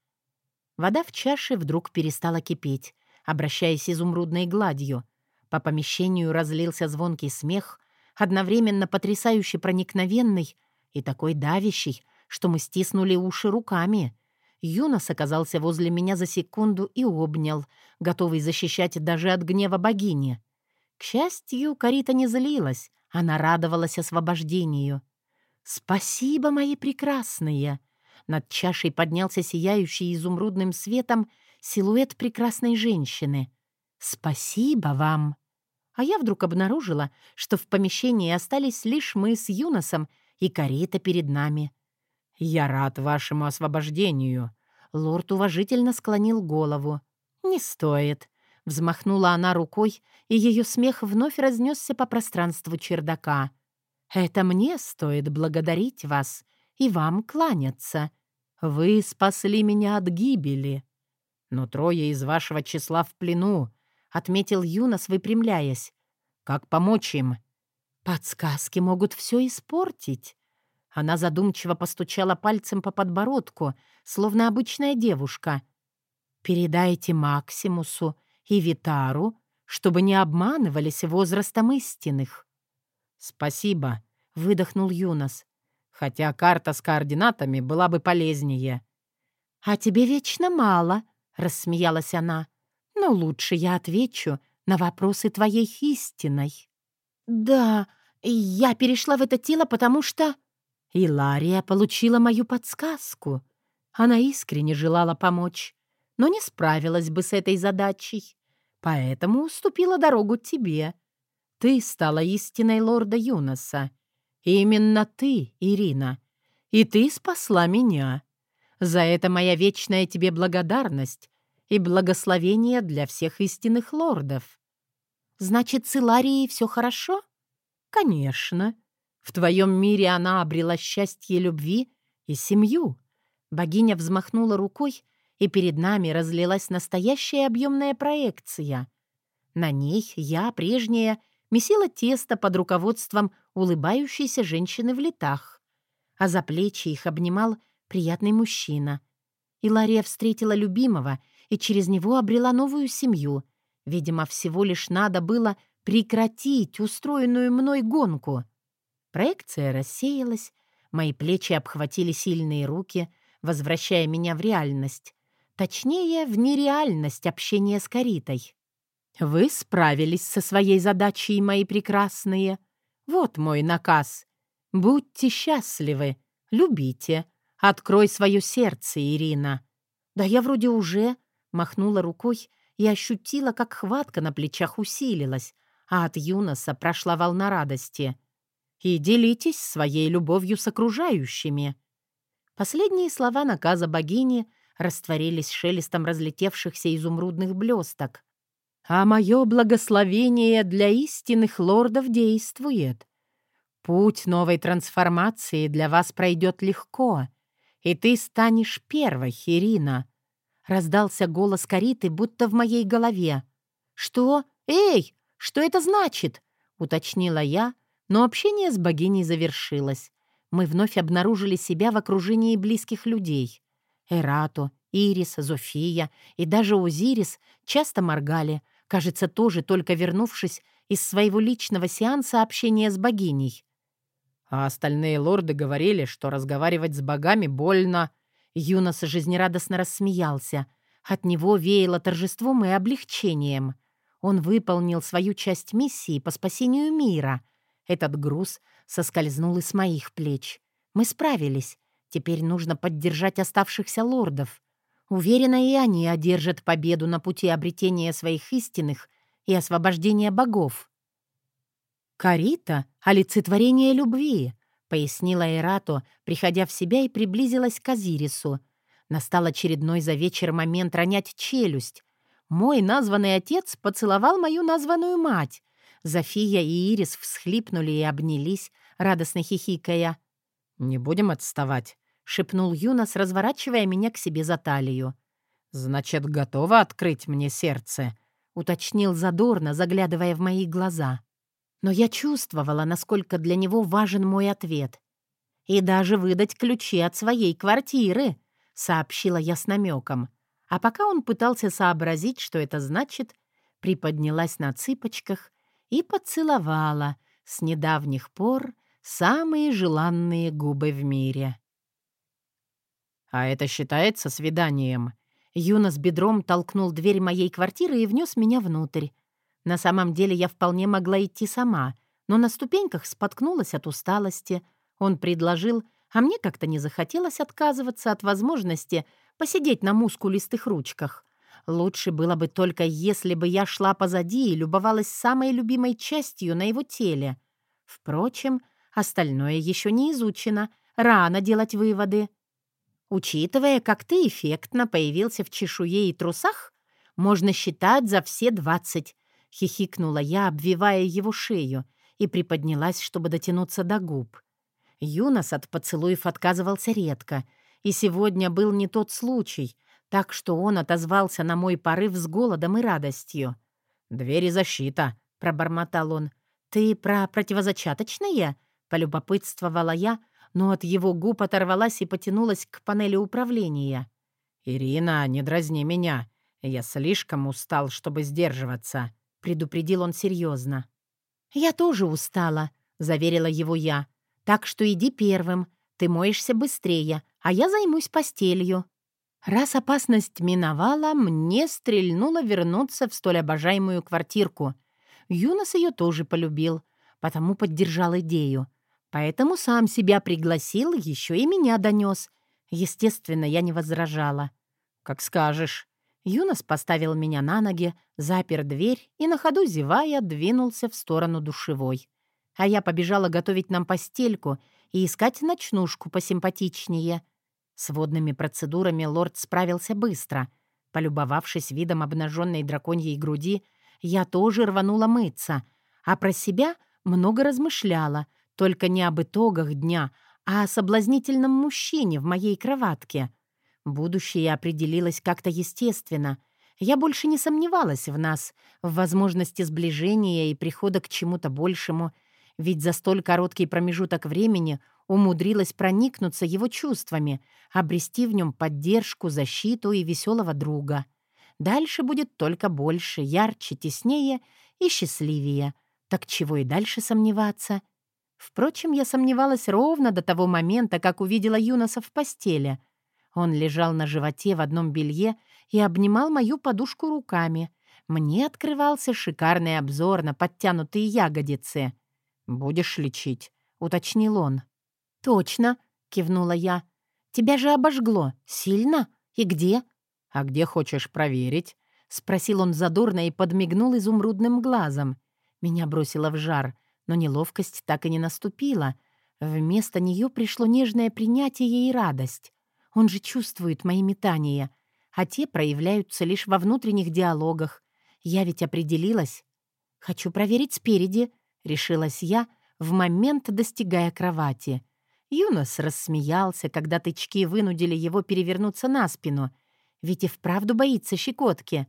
Вода в чаше вдруг перестала кипеть, обращаясь изумрудной гладью. По помещению разлился звонкий смех, одновременно потрясающе проникновенный и такой давящий, что мы стиснули уши руками. Юнос оказался возле меня за секунду и обнял, готовый защищать даже от гнева богини. К счастью, Карита не злилась, она радовалась освобождению. «Спасибо, мои прекрасные!» Над чашей поднялся сияющий изумрудным светом силуэт прекрасной женщины. «Спасибо вам!» А я вдруг обнаружила, что в помещении остались лишь мы с Юносом и карета перед нами. «Я рад вашему освобождению», — лорд уважительно склонил голову. «Не стоит», — взмахнула она рукой, и ее смех вновь разнесся по пространству чердака. «Это мне стоит благодарить вас и вам кланяться. Вы спасли меня от гибели. Но трое из вашего числа в плену, — отметил Юнос, выпрямляясь. Как помочь им? Подсказки могут все испортить. Она задумчиво постучала пальцем по подбородку, словно обычная девушка. «Передайте Максимусу и Витару, чтобы не обманывались возрастом истинных». «Спасибо», — выдохнул Юнос хотя карта с координатами была бы полезнее. «А тебе вечно мало», — рассмеялась она. «Но лучше я отвечу на вопросы твоей истиной». «Да, я перешла в это тело, потому что...» Илария получила мою подсказку. Она искренне желала помочь, но не справилась бы с этой задачей, поэтому уступила дорогу тебе. Ты стала истиной лорда Юноса, Именно ты, Ирина. И ты спасла меня. За это моя вечная тебе благодарность и благословение для всех истинных лордов. Значит, с Иларией все хорошо? Конечно. В твоем мире она обрела счастье любви и семью. Богиня взмахнула рукой, и перед нами разлилась настоящая объемная проекция. На ней я, прежняя, месила тесто под руководством улыбающейся женщины в летах, а за плечи их обнимал приятный мужчина. И Лария встретила любимого и через него обрела новую семью. Видимо, всего лишь надо было прекратить устроенную мной гонку. Проекция рассеялась, мои плечи обхватили сильные руки, возвращая меня в реальность. Точнее, в нереальность общения с Каритой. «Вы справились со своей задачей, мои прекрасные. Вот мой наказ. Будьте счастливы, любите. Открой свое сердце, Ирина». «Да я вроде уже...» — махнула рукой и ощутила, как хватка на плечах усилилась, а от Юноса прошла волна радости. «И делитесь своей любовью с окружающими». Последние слова наказа богини растворились шелестом разлетевшихся изумрудных блесток, а мое благословение для истинных лордов действует. Путь новой трансформации для вас пройдет легко, и ты станешь первой, Ирина. Раздался голос Кариты, будто в моей голове. «Что? Эй, что это значит?» — уточнила я, но общение с богиней завершилось. Мы вновь обнаружили себя в окружении близких людей. Эрато, Ирис, Зофия и даже Узирис часто моргали — кажется, тоже только вернувшись из своего личного сеанса общения с богиней. А остальные лорды говорили, что разговаривать с богами больно. Юнос жизнерадостно рассмеялся. От него веяло торжеством и облегчением. Он выполнил свою часть миссии по спасению мира. Этот груз соскользнул из моих плеч. Мы справились. Теперь нужно поддержать оставшихся лордов. Уверена, и они одержат победу на пути обретения своих истинных и освобождения богов. «Карита — олицетворение любви», — пояснила Эрато, приходя в себя и приблизилась к Азирису. Настал очередной за вечер момент ронять челюсть. Мой названный отец поцеловал мою названную мать. Зофия и Ирис всхлипнули и обнялись, радостно хихикая. «Не будем отставать», — шепнул Юнос, разворачивая меня к себе за талию. «Значит, готова открыть мне сердце?» — уточнил задорно, заглядывая в мои глаза. Но я чувствовала, насколько для него важен мой ответ. «И даже выдать ключи от своей квартиры», — сообщила я с намеком. А пока он пытался сообразить, что это значит, приподнялась на цыпочках и поцеловала с недавних пор самые желанные губы в мире. «А это считается свиданием?» Юна с бедром толкнул дверь моей квартиры и внес меня внутрь. На самом деле я вполне могла идти сама, но на ступеньках споткнулась от усталости. Он предложил, а мне как-то не захотелось отказываться от возможности посидеть на мускулистых ручках. Лучше было бы только, если бы я шла позади и любовалась самой любимой частью на его теле. Впрочем, остальное еще не изучено, рано делать выводы. Учитывая, как ты эффектно появился в чешуе и трусах, можно считать за все двадцать. Хихикнула я, обвивая его шею, и приподнялась, чтобы дотянуться до губ. Юнос от поцелуев отказывался редко, и сегодня был не тот случай, так что он отозвался на мой порыв с голодом и радостью. «Двери защита», — пробормотал он. «Ты про противозачаточные?» — полюбопытствовала я, но от его губ оторвалась и потянулась к панели управления. «Ирина, не дразни меня. Я слишком устал, чтобы сдерживаться», — предупредил он серьезно. «Я тоже устала», — заверила его я. «Так что иди первым. Ты моешься быстрее, а я займусь постелью». Раз опасность миновала, мне стрельнуло вернуться в столь обожаемую квартирку. Юнос ее тоже полюбил, потому поддержал идею. Поэтому сам себя пригласил, еще и меня донес. Естественно, я не возражала. «Как скажешь». Юнос поставил меня на ноги, запер дверь и на ходу, зевая, двинулся в сторону душевой. А я побежала готовить нам постельку и искать ночнушку посимпатичнее. С водными процедурами лорд справился быстро. Полюбовавшись видом обнаженной драконьей груди, я тоже рванула мыться, а про себя много размышляла, только не об итогах дня, а о соблазнительном мужчине в моей кроватке. Будущее определилось как-то естественно. Я больше не сомневалась в нас, в возможности сближения и прихода к чему-то большему, ведь за столь короткий промежуток времени умудрилась проникнуться его чувствами, обрести в нем поддержку, защиту и веселого друга. Дальше будет только больше, ярче, теснее и счастливее. Так чего и дальше сомневаться — Впрочем, я сомневалась ровно до того момента, как увидела Юноса в постели. Он лежал на животе в одном белье и обнимал мою подушку руками. Мне открывался шикарный обзор на подтянутые ягодицы. «Будешь лечить», — уточнил он. «Точно», — кивнула я. «Тебя же обожгло. Сильно? И где?» «А где хочешь проверить?» — спросил он задорно и подмигнул изумрудным глазом. Меня бросило в жар — но неловкость так и не наступила. Вместо нее пришло нежное принятие и радость. Он же чувствует мои метания, а те проявляются лишь во внутренних диалогах. Я ведь определилась. «Хочу проверить спереди», — решилась я, в момент достигая кровати. Юнос рассмеялся, когда тычки вынудили его перевернуться на спину. Ведь и вправду боится щекотки.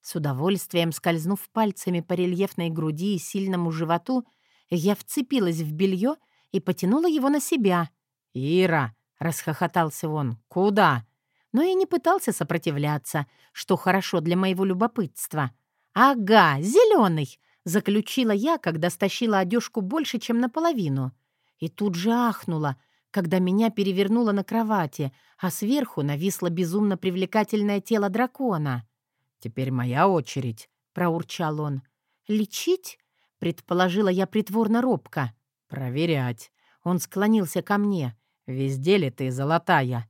С удовольствием скользнув пальцами по рельефной груди и сильному животу, я вцепилась в белье и потянула его на себя. «Ира!» — расхохотался он. «Куда?» Но я не пытался сопротивляться, что хорошо для моего любопытства. «Ага, зеленый!» — заключила я, когда стащила одежку больше, чем наполовину. И тут же ахнула, когда меня перевернуло на кровати, а сверху нависло безумно привлекательное тело дракона. «Теперь моя очередь», — проурчал он. «Лечить?» Предположила я притворно робко. «Проверять». Он склонился ко мне. «Везде ли ты, золотая?»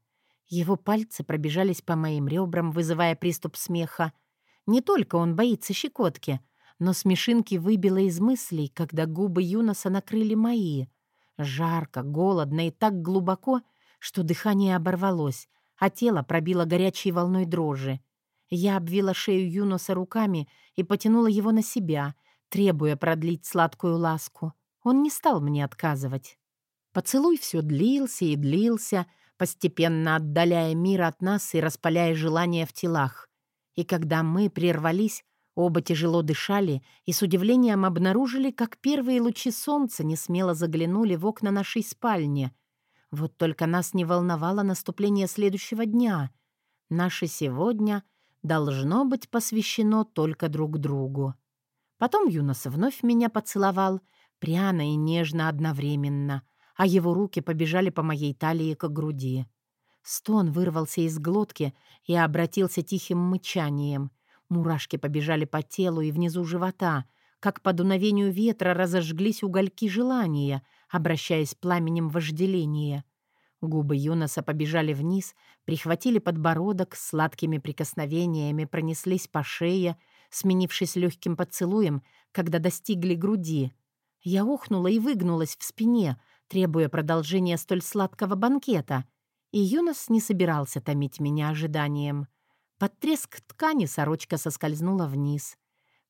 Его пальцы пробежались по моим ребрам, вызывая приступ смеха. Не только он боится щекотки, но смешинки выбило из мыслей, когда губы Юноса накрыли мои. Жарко, голодно и так глубоко, что дыхание оборвалось, а тело пробило горячей волной дрожи. Я обвила шею Юноса руками и потянула его на себя, требуя продлить сладкую ласку. Он не стал мне отказывать. Поцелуй все длился и длился, постепенно отдаляя мир от нас и распаляя желания в телах. И когда мы прервались, оба тяжело дышали и с удивлением обнаружили, как первые лучи солнца несмело заглянули в окна нашей спальни. Вот только нас не волновало наступление следующего дня. Наше сегодня должно быть посвящено только друг другу. Потом Юнос вновь меня поцеловал, пряно и нежно одновременно — а его руки побежали по моей талии к груди. Стон вырвался из глотки и обратился тихим мычанием. Мурашки побежали по телу и внизу живота, как по дуновению ветра разожглись угольки желания, обращаясь пламенем вожделения. Губы Юноса побежали вниз, прихватили подбородок, сладкими прикосновениями пронеслись по шее, сменившись легким поцелуем, когда достигли груди. Я охнула и выгнулась в спине, требуя продолжения столь сладкого банкета, и Юнос не собирался томить меня ожиданием. Под треск ткани сорочка соскользнула вниз.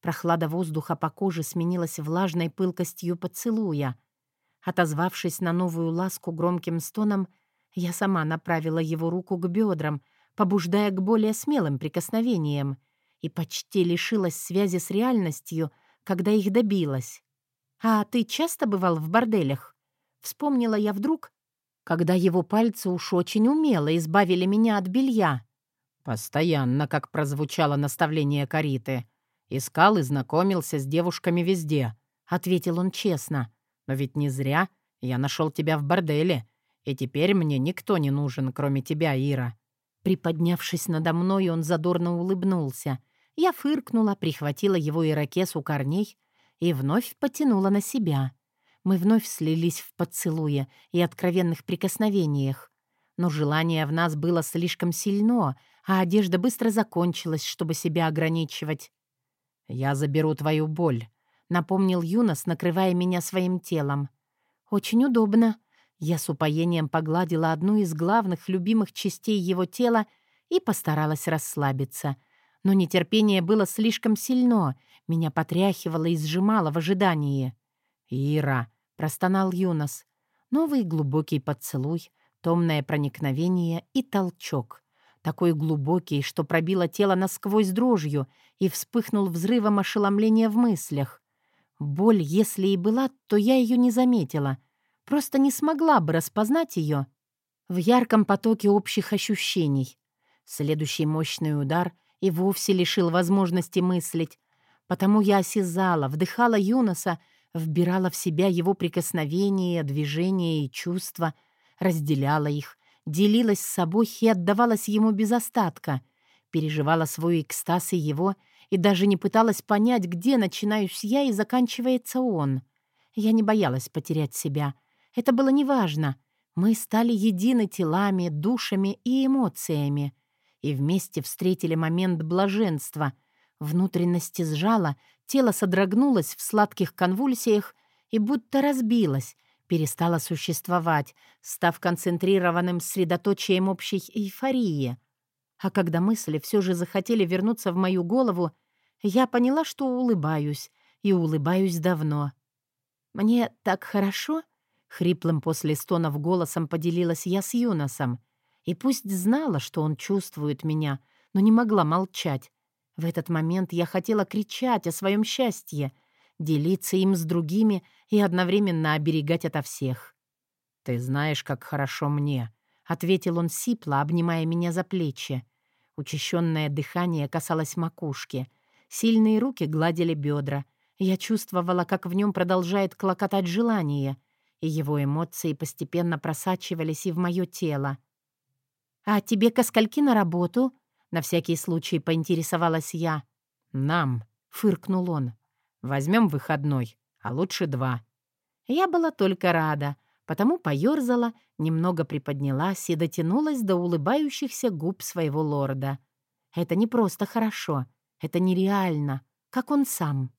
Прохлада воздуха по коже сменилась влажной пылкостью поцелуя. Отозвавшись на новую ласку громким стоном, я сама направила его руку к бедрам, побуждая к более смелым прикосновениям, и почти лишилась связи с реальностью, когда их добилась. «А ты часто бывал в борделях?» Вспомнила я вдруг, когда его пальцы уж очень умело избавили меня от белья. Постоянно, как прозвучало наставление Кариты. Искал и знакомился с девушками везде, — ответил он честно. Но ведь не зря я нашел тебя в борделе, и теперь мне никто не нужен, кроме тебя, Ира. Приподнявшись надо мной, он задорно улыбнулся. Я фыркнула, прихватила его ирокез у корней и вновь потянула на себя. Мы вновь слились в поцелуе и откровенных прикосновениях. Но желание в нас было слишком сильно, а одежда быстро закончилась, чтобы себя ограничивать. «Я заберу твою боль», — напомнил Юнос, накрывая меня своим телом. «Очень удобно». Я с упоением погладила одну из главных любимых частей его тела и постаралась расслабиться. Но нетерпение было слишком сильно, меня потряхивало и сжимало в ожидании. «Ира», — простонал Юнос. Новый глубокий поцелуй, томное проникновение и толчок. Такой глубокий, что пробило тело насквозь дрожью и вспыхнул взрывом ошеломления в мыслях. Боль, если и была, то я ее не заметила. Просто не смогла бы распознать ее в ярком потоке общих ощущений. Следующий мощный удар и вовсе лишил возможности мыслить. Потому я осязала, вдыхала Юноса вбирала в себя его прикосновения, движения и чувства, разделяла их, делилась с собой и отдавалась ему без остатка, переживала свой экстаз и его, и даже не пыталась понять, где начинаюсь я и заканчивается он. Я не боялась потерять себя. Это было неважно. Мы стали едины телами, душами и эмоциями. И вместе встретили момент блаженства. Внутренности сжала, Тело содрогнулось в сладких конвульсиях и будто разбилось, перестало существовать, став концентрированным средоточием общей эйфории. А когда мысли все же захотели вернуться в мою голову, я поняла, что улыбаюсь, и улыбаюсь давно. «Мне так хорошо?» — хриплым после стонов голосом поделилась я с Юносом. И пусть знала, что он чувствует меня, но не могла молчать. В этот момент я хотела кричать о своем счастье, делиться им с другими и одновременно оберегать ото всех. «Ты знаешь, как хорошо мне», — ответил он сипло, обнимая меня за плечи. Учащенное дыхание касалось макушки. Сильные руки гладили бедра. Я чувствовала, как в нем продолжает клокотать желание, и его эмоции постепенно просачивались и в мое тело. «А тебе ко скольки на работу?» На всякий случай поинтересовалась я. «Нам», — фыркнул он. «Возьмем выходной, а лучше два». Я была только рада, потому поёрзала, немного приподнялась и дотянулась до улыбающихся губ своего лорда. Это не просто хорошо, это нереально, как он сам.